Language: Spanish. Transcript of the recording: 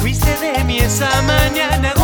fuiste de mí esa mañana.